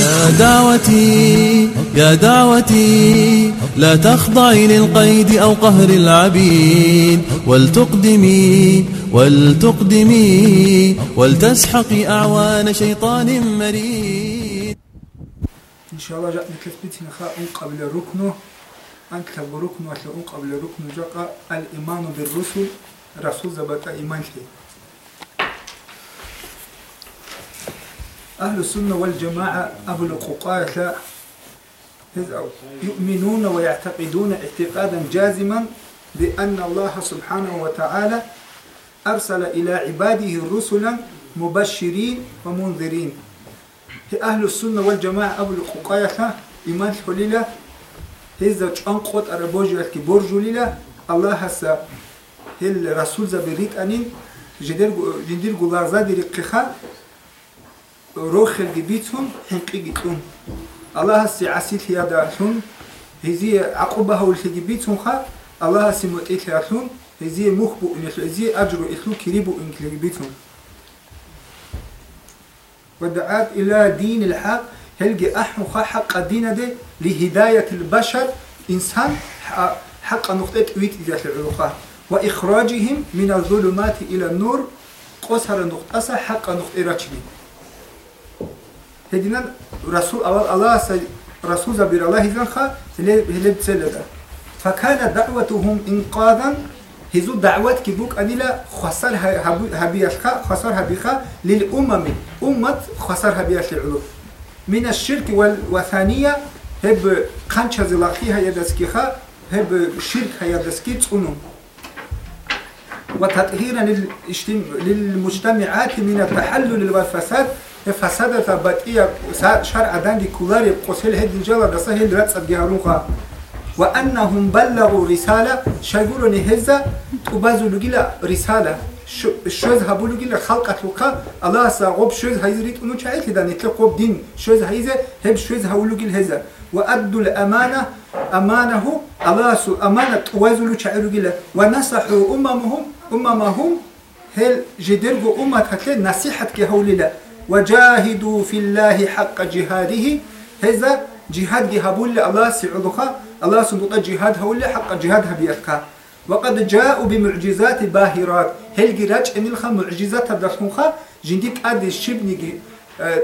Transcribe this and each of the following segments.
يا دعوتي يا دعوتي لا تخضعي للقيد أو قهر العبيد. ولتقدمي ولتقدمي ولتسحقي أعوان شيطان مريد. إن شاء الله جاء نكتبتنا خاء قبل ركنه أنت ركن ولا قبل ركن جاء الإيمان بالرسل رسول زبط إيمان فيه أهل السنة والجماعة أهل الققاة يؤمنون ويعتقدون اعتقادا جازما بأن الله سبحانه وتعالى أرسل إلى عباده رسلا مبشرين ومنذرين. أهل السنة والجماعة أهل الققاة إيمان حليلة هذا أنقط أربوجي الكي برجو ليلة الله هسا هل رسول زبريت أنين جدير جدير قلارزا دي رقخا روخل جبيتهم حنقي جتهم الله سي عسيت يا دارهم هذي عقبها والحجبيتهم خا الله سي مؤتيت يارهم هذي مخبو إن هذي أجر إخلو كريبو إن كريبيتهم ودعات إلى دين الحق. هلقي أحمو خا حق الدين ده لهداية البشر. إنسان حق نقطة ويت إذا العلوخة وإخراجهم من الظلمات إلى النور. قصر نقطة حق نقطة رجمي هدينا رسول الله رسول زبير الله زنخا هلب تسلدا فكان دعوتهم إنقاذا دعوت كبوك أنيلا خسر هبيشخا خسر هبيخا للأمم. أمة خسر هبيش العلو. من الشرك والوثانية هب قنچ زلاخي هيا دسكيخا هب شرك هيا دسكي تسونم وتطهيرا للمجتمعات من التحلل والفساد فسادة باتية شرع دانجي كولاري قوسيل هيد الجالة دسهل رأس الجهارونها وأنهم بلغوا رسالة شايقولوا نهزة تبازوا لجيلا رسالة. شوز هبو لجيلا خلقة لقا. الله ساقوب شوز هايزريت أنو شايت لدا نتلقوب دين. شوز هايزة هب شوز هبو لجيل هزة. وأدوا الأمانة أمانه الله سو أمانة توازوا لجيلا ونصحوا أممهم أممهم هل جدرجو أمة هتلين نصيحة كهولي وجاهدوا في الله حق جهاده. هذا جهاد جهابول الله سعودك الله سبحانه جهاد هول حق جهاد هبيتك وقد جاءوا بمعجزات باهرات. هل جراج ان الخ معجزات درسونخ جنديك اد شبنيجي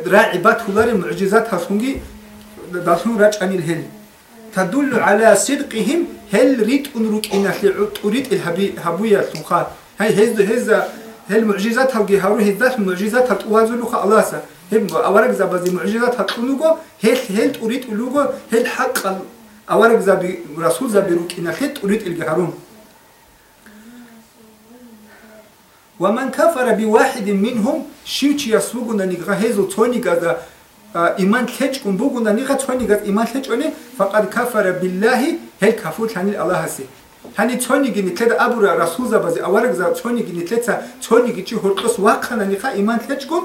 راعبات هولار معجزات هسونجي درسون راج ان الهل تدل على صدقهم هل ريت أنرك ان تريد الهبي هبويا سونخ هاي هز هز هل معجزات هل جهارو هذات معجزات هل توازلو خا الله سا. هم أورق زبازي معجزات هل تنوجو هل هل تريد لوجو هل حق أورق زبي رسول زبي روك إن هل تريد الجهارون ومن كفر بواحد منهم شيوتش يسوقنا نيغا هزو توني غدا إيمان تلجكم بوغنا نيغا توني غدا إيمان تلجوني فقد كفر بالله هل كفر تاني الله سي. hani çonigi nitled abura rasulza bazi avargza çonigi nitletsa çonigi çi horqos vaqanani qa iman tleçkum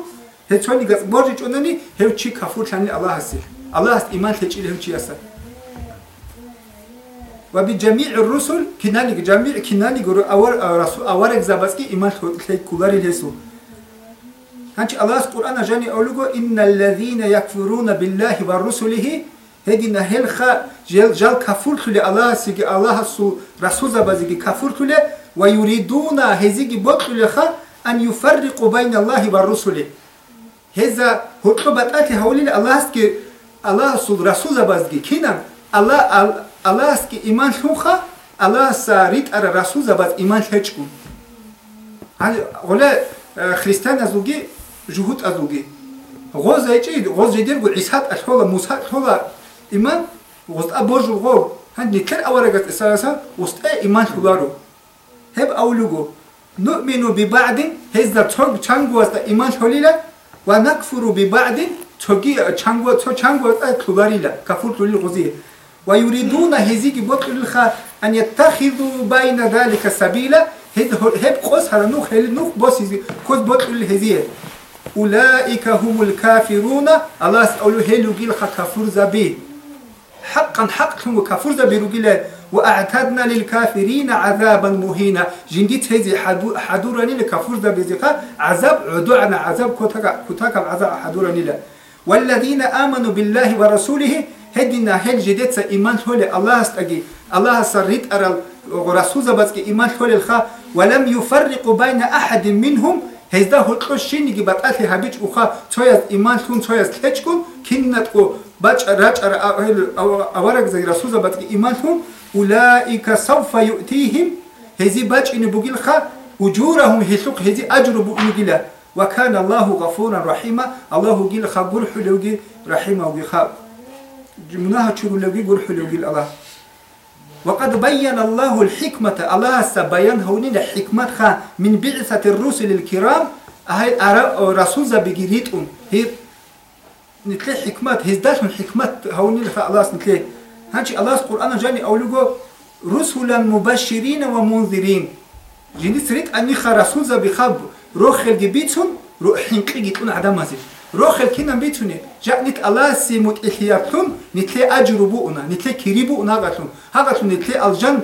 he çonigas borji çonani hevçi kafur hani Allah hasi Allah hasi iman tleçil hevçi yasa ve bi cemii rusul kinani cemii kinani guru avar rasul avargza baski iman tleç kulari lesu. Hançi Allah's Kur'an ajani olugo innellezine yakfuruna billahi ve rusulihi هدي نهل خا جل جل كفور كله الله سيجي الله سو رسول زبازيجي كفور كله ويريدون هزيجي بطل خا أن يفرقوا بين الله والرسل هذا هو بتأتي هولي الله سكي الله سو رسول زبازيجي كنا الله الله سكي إيمان خوخا الله ساريت على رسول زباز إيمان هجكم هذا ولا خريستان أزوجي جهود أزوجي غوز هيجي غوز جدير عيسى الحولا موسى الحولا إيمان وست أبوجو غور. هندي كل أورجت إسرائيل وست إيمان خلارو هب أولوجو نؤمن ببعض هذا ترب تشانغو وست إيمان خليلا ونكفر ببعض تجي تشانغو تشانغو وست خلاريلا كفر خليل غزية. ويريدون هزيك بطل الخا أن يتخذوا بين ذلك سبيلا. هب هب قص هذا نوخ هل نوخ بس كوز بطل الهزية أولئك هم الكافرون. الله سألو هلو جيل كفر زبي حقا حقا وكفر بيروجيلا وأعتدنا للكافرين عذابا مهينا. جنديت هذي حدورني لكفر بيزيقا عذاب عدوعنا عذاب كتاك عذاب حدورني لا. والذين آمنوا بالله ورسوله هدنا هل جدت إيمان هول الله استجي الله سريت أرى رسول زبط إيمان هول الخا. ولم يفرق بين أحد منهم هزدا هوتلوش شينيگي باتاتي هابيچ اوخا تويز ايمان تون تويز تچكون كيننتكو باچ راچ اوارق زي رسول زبط ايمان تون اولئك سوف يؤتيهم هزي باچ ان بوگيل خا اجورهم هسوق هزي اجر بو انگيلا وكان الله غفورا رحيما الله جيل خا غور حلوگي رحيما وگي خا منها چورو لوگي غور حلوگي الله وقد بين الله الحكمة. الله سبيان هونين الحكمة خا من بعثة الرسل الكرام. هاي رسول زبيجيريتون هي نتلي حكمة. هزداش من حكمة هونين الله نتلي. هانشي الله القرآن جاني أولوغو. رسلا مبشرين ومنذرين. جيني سريت أني خا رسول زبيخاب روخل جبيتون. روح حنقي جيتون عدم مزيد روخل كنا بيتوني. جاء نت الله سيموت إحياتهم نتلي أجربونا نتلي كريبونا قاتلون هاقاتلون نتلي الجن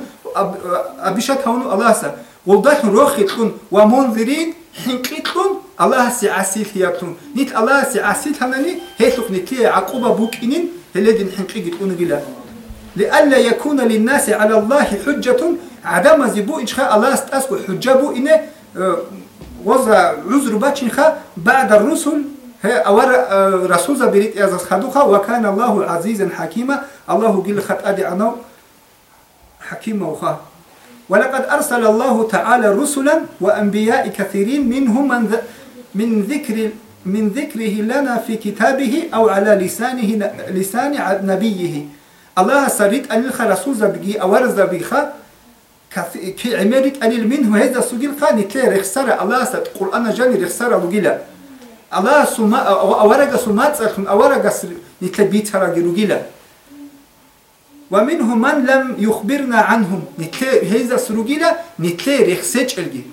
أبيشات هونو الله سا. ولداتون روخلون ومنذرين حنقيتلون الله سي عسيل هياتلون نت الله سي عسيل هناني هيتلوك نتلي عقوبة بوكينين هلدين حنقي جيتون قلا لألا يكون للناس على الله حجة عدم زبو إجخاء الله استأسكو حجة بو إنه وضع عذر باتشنخا بعد الرسل أور رسول زبيريت أزاز خدوخا وكان الله عزيزا حكيما. الله قل خط أدي عنو حكيما وخا ولقد أرسل الله تعالى رسلا وأنبياء كثيرين منهم من, من ذكر من ذكره لنا في كتابه أو على لسانه لسان نبيه. الله سريت أن الخ رسول زبيجي أور زبيخا كي عمرت أن منه هذا سجل خاني كي رخسر الله ست قرآن جاني رخسر وجلا الله سما أورج سمات سرهم أورج نتلبيت هرا جروجيلا ومنهم من لم يخبرنا عنهم نتل هذا سروجيلا نتل رخسج الجي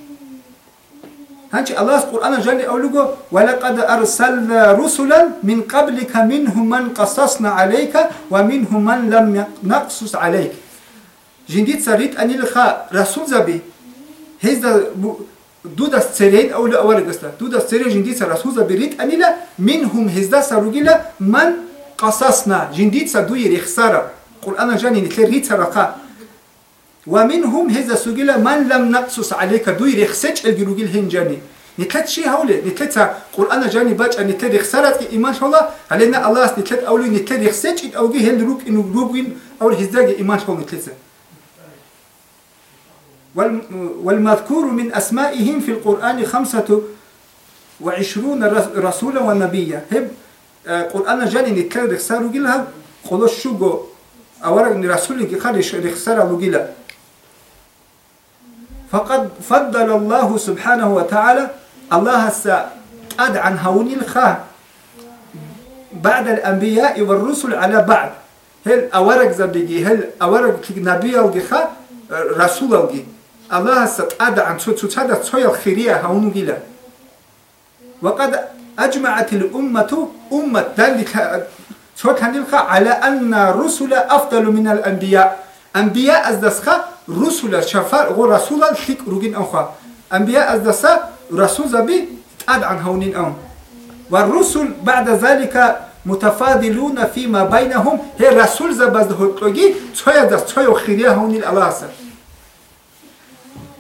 هنش الله القرآن جل أولوجو ولقد أرسلنا رسلا من قبلك منهم من قصصنا عليك ومنهم من لم نقصص عليك جنديت سريت أن الخا رسول زبي هذا دودا سريد أو لا أول قصة دودا سريد جنديت رسول بريد أنيلا منهم هزدا سروجيلا من قصصنا جنديت سدوي رخسارة قرآن جاني نتلريت سرقا ومنهم هزا سجلا من لم نقصص عليك دوي رخسج الجروجيل هنجاني نتلت شيء هولي نتلت قرآن جاني باج أن نتلت رخسارة إيمان الله علينا الله نتلت أولي نتلت رخسج أوجي هل روك إنه روبين أو هزدا إيمان الله نتلت والمذكور من أسمائهم في القرآن خمسة وعشرون رسولا ونبيا. هب قرآن جاني نتكلم رخسارو جلها قلوش شوغو أورا رسول كي خارج رخسارو جلا فقد فضل الله سبحانه وتعالى الله سا أد عن هوني الخاه بعد الأنبياء والرسل على بعض هل أورق زبيجي هل أورق نبي أو رسول أو الله ستأدى عن تتدى تسوي الخيرية هونجيلا وقد أجمعت الأمة أمة ذلك تتنلخ على أن الرسل أفضل من الأنبياء. أنبياء أزدسخ رسل شفار غو رسول الحق روجين أخا أنبياء أزدسا رسول زبي تأد عن هونين أم والرسل بعد ذلك متفاضلون فيما بينهم. هي رسول زبازده هتلوجي تسوي دس تسوي خيرية هونين الله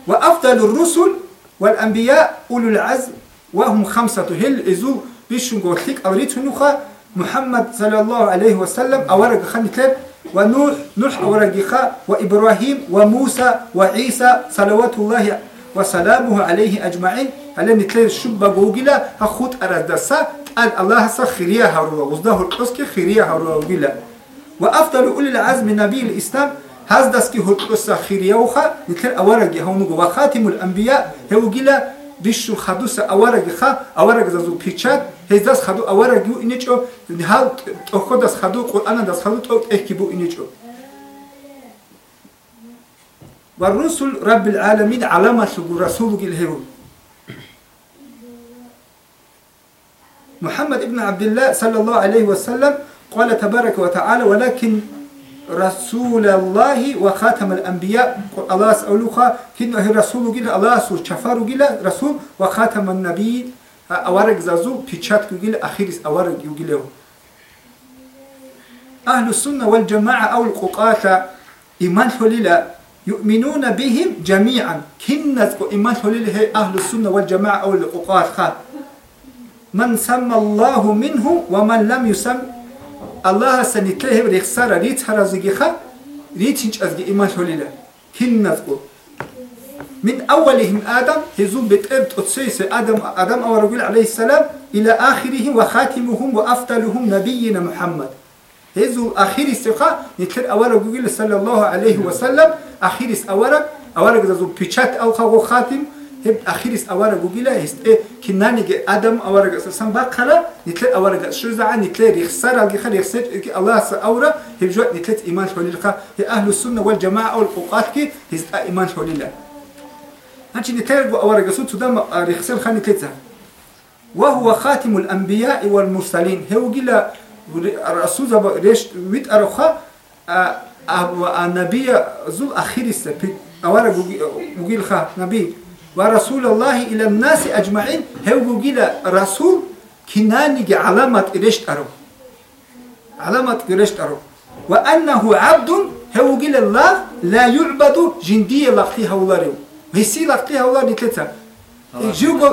وأفضل الرسل والأنبياء أولو العزم وهم خمسة. هل إزو بيشنغو خيك أوريت نوخا محمد صلى الله عليه وسلم أورق خانتلب ونوح نوح أورق خا وإبراهيم وموسى وعيسى صلوات الله وسلامه عليه أجمعين. هل نتلين شبا جوجلا هخوت أردسا قال الله سخريا هروا وزده القسك خريا هروا وأفضل أولي العزم نبي الإسلام هز دسكي هتقص خيريوخا نتر أورج هونو وخاتم الأنبياء. هو جلا بيشو خدوس أورج خا. أورج زازو بيشات هز دس خدو أورج يو إنيشو هل تأخذ دس خدو؟ قرآن دس خدو تأخذ إحكبو إنيشو والرسل رب العالمين علامة رسول الهرو محمد ابن عبد الله صلى الله عليه وسلم قال تبارك وتعالى ولكن رسول الله وخاتم الأنبياء الله سألوها كن هي رسول جل الله سو شفار جل رسول وخاتم النبي أورق زازو بيشات جل أخيرس أورق يجله أهل السنة والجماعة أو الققاة إيمان حليلا يؤمنون بهم جميعا كنز إيمان حليلا هي أهل السنة والجماعة أو الققاة من سمى الله منه ومن لم يسم رخصار ريت هرزقها ريت هنش أزقي إيمان حليلة كنت من أولهم آدم هزوم بتقبت أتسيس آدم آدم أو رجل عليه السلام إلى آخرهم وخاتمهم وأفضلهم نبينا محمد. هزو آخر استخا نتر أورا جوجل صلى الله عليه وسلم آخر است أورا أورا جزو بيشات أو خاتم هب آخر است أورا جوجل هست كناني ج آدم أورا جس سام بقرة نتر أورا جس شو زعان نتر يخسر على خير يخسر الله س أورا هب جوات نتر إيمان حول الخا هي أهل السنة والجماعة أو القوقات كي هست إيمان حول الله أنت نتر أورا جسو تدام يخسر خان نتر وهو خاتم الأنبياء والمرسلين. هو جلا رسول زبا ريش ويت أرخا النبي زول أخير السبب أورا بقول خا نبي. ورسول الله إلى الناس أجمعين هو بقول رسول كناني علامة ريش أرو علامة ريش أرو وأنه عبد هو بقول الله لا يعبد جندية لقتي هولاريو هسي لقتي هولاري تلتا. جوجو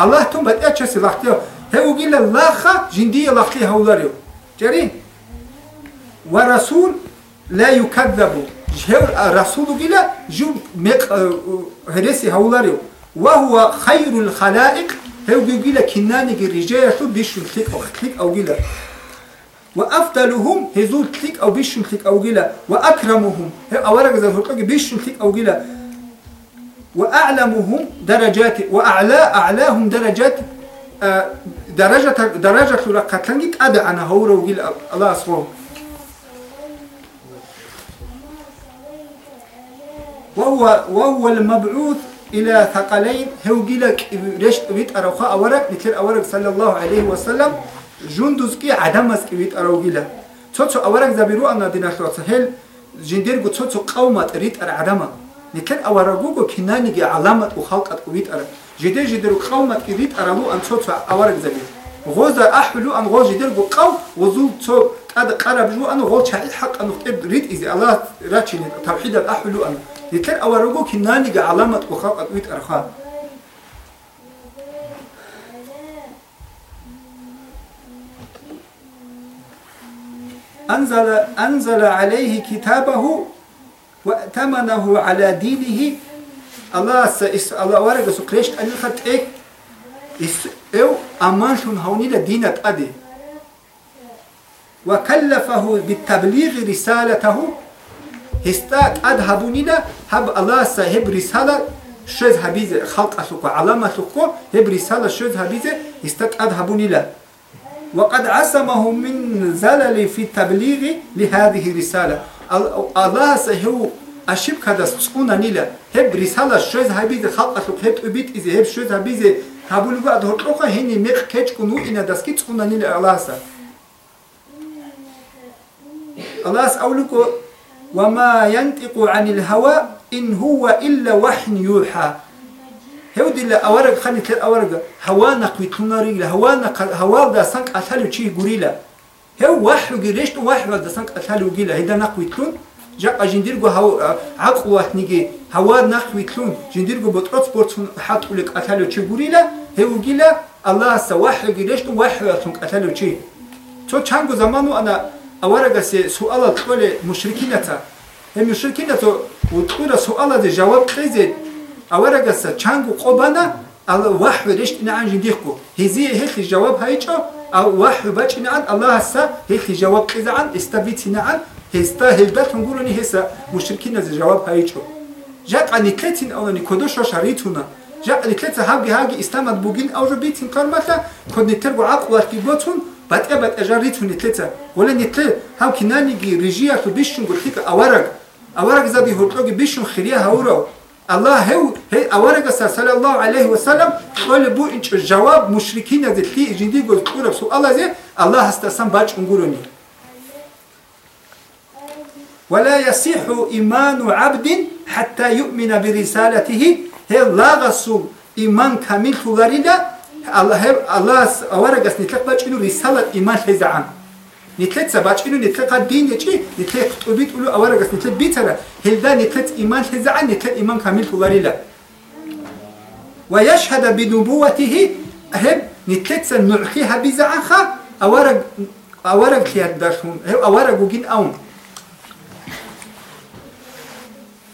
الله توم بدأت لقتي هو بقول الله خا جندية لقتي هولاريو جرين. ورسول لا يكذب. جهر رسول جلا جو مك هرسي هولاريو وهو خير الخلائق. هو جلا كناني الرجال شو بيشون تلك أو تلك أو جلا وأفضلهم هزول تلك أو بيشون تلك أو جلا وأكرمهم هو أورق زي فرقة بيشون تلك أو جلا وأعلمهم درجات وأعلى أعلاهم درجات درجة درجة لقتلنك أدى أنا هورا وقيل الله أصفه وهو وهو المبعوث إلى ثقلين. هو قيلك ريش بيت أروخا أورك؟ مثل أورك صلى الله عليه وسلم جندوز كي عدمس بيت أرو قيلا تشوتشو أورك زبيرو أنا دينا شوتش هل جندير قد تشوتشو قومة ريت أر عدمة مثل أورقوكو كناني علامة وخلقة بيت أرو جدي جدرو قومة كديت أرلو أن تشوت أورق زبي غوزا أحلو أن غوز جدرو قو وزول تو قد قرب جو أن غوز حق أن قب ريت إذا الله راتشين توحيد الأحلو أن. يتر أورقو كناني علامة وخلق بيت أرخا أنزل أنزل عليه كتابه وأتمنه على دينه. الله س الله ورقة سكريش أن خط إيه؟ إس أو أمان شون هوني لدينة أدي. وكلفه بالتبليغ رسالته هستاك أذهبوني لا هب الله سهب رسالة شز هبيزة خلق أسوكو علامة سوكو هب رسالة شز هبيزة هستاك أذهبوني لا وقد عصمه من زلل في التبليغ لهذه الرسالة. الله سهو أشيب كذا سكونا نيلا. هب رسالة شوز هبيز خلق أسوك هب أبيت إذا هب شوز هبيز هبول بعد هتروخا هني كيتش كنو إنا دسكي سكونا نيلا الله سا. الله أولكو وما ينطق عن الهوى إن هو إلا وحي يوحى. هودي لا أورق خاني تل أورق هوانا قويتنا رجلا هوانا هوا دا سانك أثالو شيء غوريلا هو وحي جريشت وحي دا سانك أثالو جيلا هيدا نقويتون جاء جنديرغو هاو عقوة نيجي هوا نقويتون جنديرغو بتروت بورتون حط لك أثالو شيء غوريلا هو جيلا الله سا وحي جريشت وحي سانك أثالو شيء تو چانگو زمانو أنا أورق سي سؤال تقول مشركين تا هم مشركين تو وتقول سؤال ده جواب قيزي. أورجس چانگو قبنا ال وحي رشت نعن جنديكو هزي هيك جواب هايجا أو وحي باش نعن؟ الله هسا هيك جواب إذا عن استبيت نعن هستا هلبت نقولني هسا مشركين از جواب هايجا جاك عن كلتين أو أن كدوش شريتنا جاك عن كلتا هاجي هاجي استمد بوجين أو ربيتين كرمتا كود نترجو عقل كيبوتون بات أبد أجريتون نتلتا ولا نتل هاو كناني جي رجيا تبيشون قلتك أورج أورج زبي هرقوج بيشون خليها هورو الله هو هي أورج صلى الله عليه وسلم قال بو إنش جواب مشركين ذلتي جندي قلت كورة سؤال زي الله استسم باج انقرني ولا يصح إيمان عبد حتى يؤمن برسالته. هي لا غسو إيمان كامل تغريدا الله الله أورجس نتلق بچينو رسالة إيمان هزعان نتلت سباچينو نتلق دين يجي نتلق تبيت أولو أورجس نتلق بيترا هلدا نتلت إيمان هزعان نتلق إيمان كامل فلاريلا ويشهد بنبوته هب نتلت سنعخيها بزعخا أورج أورج خيار داشهم أورج وجين أون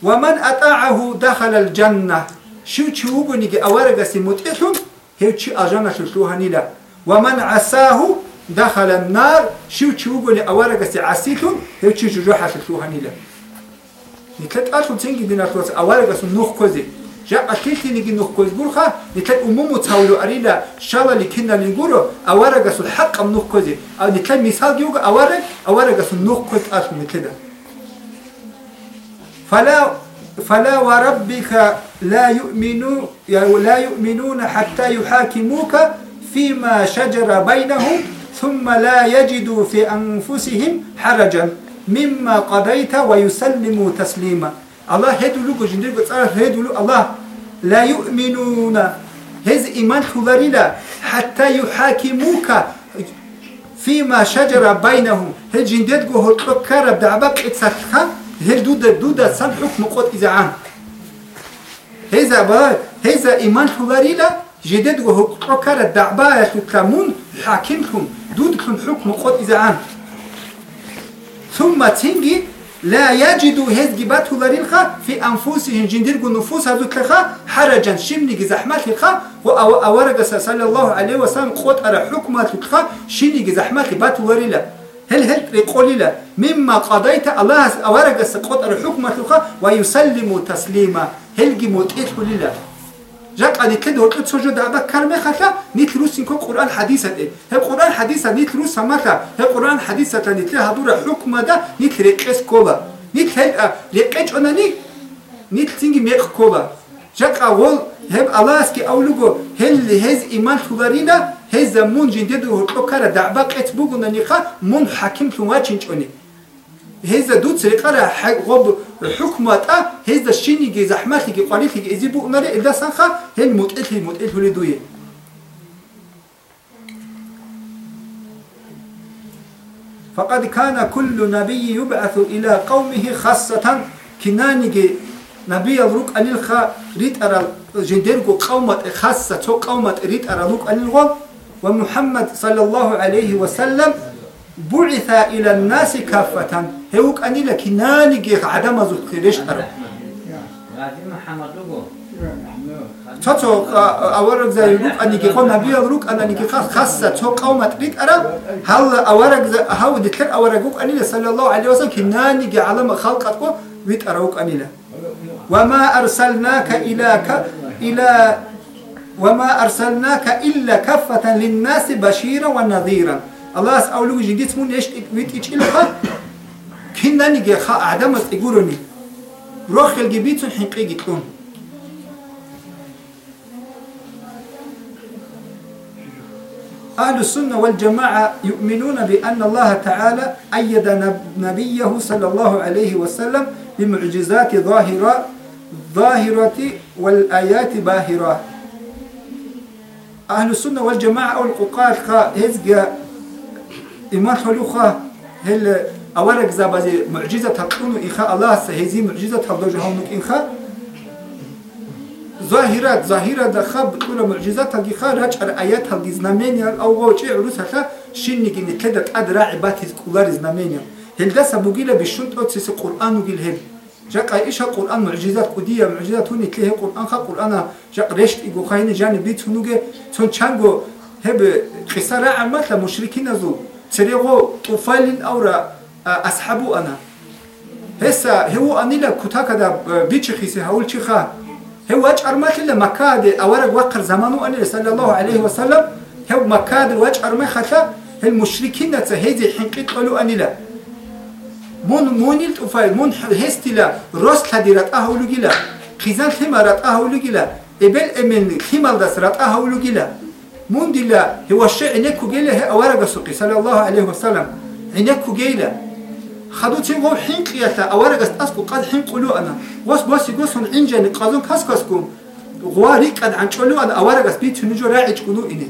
ومن أطاعه دخل الجنة شو تشوفوا نيجي أورجس متقتهم هيك أجانا شلوها نيلا ومن عساه دخل النار شو تشوفوا ني أورجس عسيتهم هيك جروحها شلوها نيلا نتلت أشون تنجي دينا توس أورجس نوخ كوزي جاء أكيد نيجي نوخ كوز بورخا نتلت أمومو تاولو أريلا شالا لكنا لنقولو أورجس الحق أم نوخ كوزي أو نتلت مثال جيوغا أورج أورجس نوخ كوز أشون نتلت فلا فلا وربك لا يؤمنون لا يؤمنون حتى يحاكموك فيما شجر بينهم ثم لا يجدوا في أنفسهم حرجا مما قضيت ويسلموا تسليما. الله هدولو جندر هدولو الله لا يؤمنون. هز إيمان خلالي حتى يحاكموك فيما شجر بينهم. هل جندر هو تكرب دعبك اتسخها هل دودا دودا سن حكم قد عن هذا با هذا إيمان حواريلا جدد وهو قرر الدعباء تكلمون حاكمكم. دودكم حكم قد عن ثم تنجي لا يجدوا هذ جبات حواريلخا في أنفسهم. جندرق نفوس هذوكخا حرجا شمني زحمات لخا وأورق صلى الله عليه وسلم قد أرى حكمات لخا شيني زحمات بات حواريلا هل هل يقول لا. مما قضيت الله أورق السقوط الحكم تلقى ويسلم تسليما. هل جموت إيه لله جاك أني كده وقت سجود أبا كلمة خلا نتلوس إنكم قرآن حديثة إيه. هل قرآن حديثة نتلوس سماكا. هل قرآن حديثة نتلها هدور حكم ده نتركز كولا نتهل ركج أنا ني نتلتنجي ميق كولا جاك أول هب الله اسكي أولوغو. هل هز إيمان خبرينا هز مون جندد وحكرة دعبا قت بوغنا نيخا مون حاكم ثم چنچوني هز دوت سرقرة غب حكمات هز الشيني جي زحماتي جي قاليتي جي إزيبو نري إلا سنخا هل متقل متقل لدوية فقد كان كل نبي يبعث إلى قومه خاصة كناني جي نبي الروك أن الخا ريت أرى جندرغو قومة خاصة تو قومة ريت أرى روك أن الغو ومحمد صلى الله عليه وسلم بعث إلى الناس كافة. هوك أن لك ناني عدم زخرش أرى تاتو أورق زي روك أن يجي قوم نبي الروك أن يجي خاصة تو قومة ريت أرى هل أورق زي هاو دكتور أورق أن صلى الله عليه وسلم كناني علم خلقته ريت أروك أن له وما أرسلناك إلى. إلى وما أرسلناك إلا كفة للناس بشيرا ونذيرا. الله أسأله جديد من إيش إيش إلها كنا نيجي خا؟ أعدم تقولني روح الجبيت حقيقي جتون أهل السنة والجماعة يؤمنون بأن الله تعالى أيد نبيه صلى الله عليه وسلم بمعجزات ظاهرة ظاهرة والآيات باهرة. أهل السنة والجماعة أو الققار خا هزجا إيمان خلوخا هل أورق زابازي معجزة تقولون إخاء الله سهزي معجزة تقولون جهونك إخاء ظاهرات ظاهرة دخاب بتقول معجزات هذه خا رجع آيات هذه زنامين أو وجه عروس خا شيني كني كده أدرى عبات كولار زنامين هل ده سبوجيلا بشنت أو تسي قرآن وجيل هل؟ جاك إيش القرآن معجزات قدية معجزات هوني تليه قرآن خا قرآن جاك رشت إيجو خاين جاني بيت هنوجي تون شانجو هب قصة عامة مشركين زو تريغو طفال أورا أصحابو أنا. هسا هو أني لا كتا كذا بيتش خيسي هقول شيخا هو أجر ما كله مكاد أورق وقر زمانه أني صلى الله عليه وسلم هو مكاد وأجر ما خلا المشركين تهيزي حنقيت قالوا أني لا مون مونيل طفال مون هستلا روس لديرات أهولو جلا خزان ثمرات أهولو جلا إبل أمن ثمال دسرات أهولو جلا مون دلا هو الشيء إنكو جلا هي أورق سقي صلى الله عليه وسلم إنكو جلا خدو تيغو حين قياتا أورق أسكو قد حين قلو أنا. وس بس يقصون إنجاني قادون كاس كاسكم غواري قد عن چولو ان اوارغس بيتونو جو راعي چكونو اني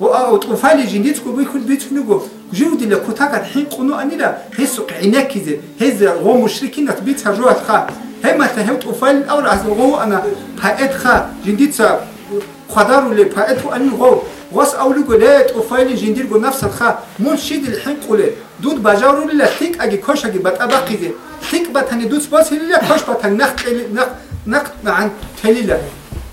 و طوفالي جنديت كو بيكون بيتونو جو جودي لكوتاك الحين قونو اني لا هسو قعناكيزه هز غو مشركين تبيت هجوا خا. هما تهو طوفال أو راس غو أنا هايت خا. جنديت خدارو لي بايتو ان غو. غوس اولو جو لا طوفالي جندير جو نفس الخا منشد الحين قوله دود باجارو لا تيك أجي كوش أجي بتابقيزه تيك بتاني دوس باس لا كوش بتان نخ نخ نخ عن تليلا.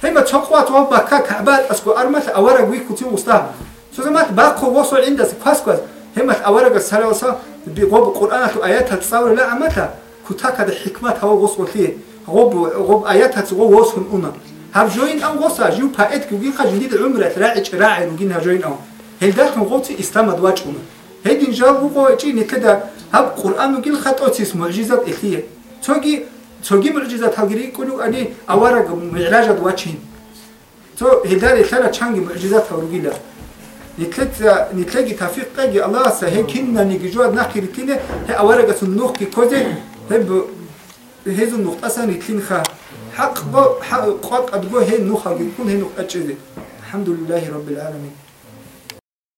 هما تقوات وبكا كعبات اسكو ارمت اورق وي كوتي وستا سوزمات باقو وصل عند كواس كواس هما اورق السلوسا بغوب قران ايات تصور لا امتا كوتاك هذا حكمه هو وصل فيه غوب غوب ايات تصور وصل انا هب جوين ام وصا جو بايت كوغي خجنديد عمره راعي راعي روجين هجوين ام هل داك غوتي استمد واجونا هيدين جاب غو تشي نكدا هب قران وجيل خطوتيس معجزات اخيه توغي توغي معجزات هاغري كلو اني اوارق معلاجات واتشين تو هدار ثلاث چانgi معجزات هاروغيلا نتلت نتلاقي توفيق قاجي الله سهي كنا نيجواد نحكي رتينه هي اوارق سنوخ كي كوزي هب هذو النقطة أصلا يتلين خا حق بو حق قد بو هي نوخ يكون هي نوخ أتشذي الحمد لله رب العالمين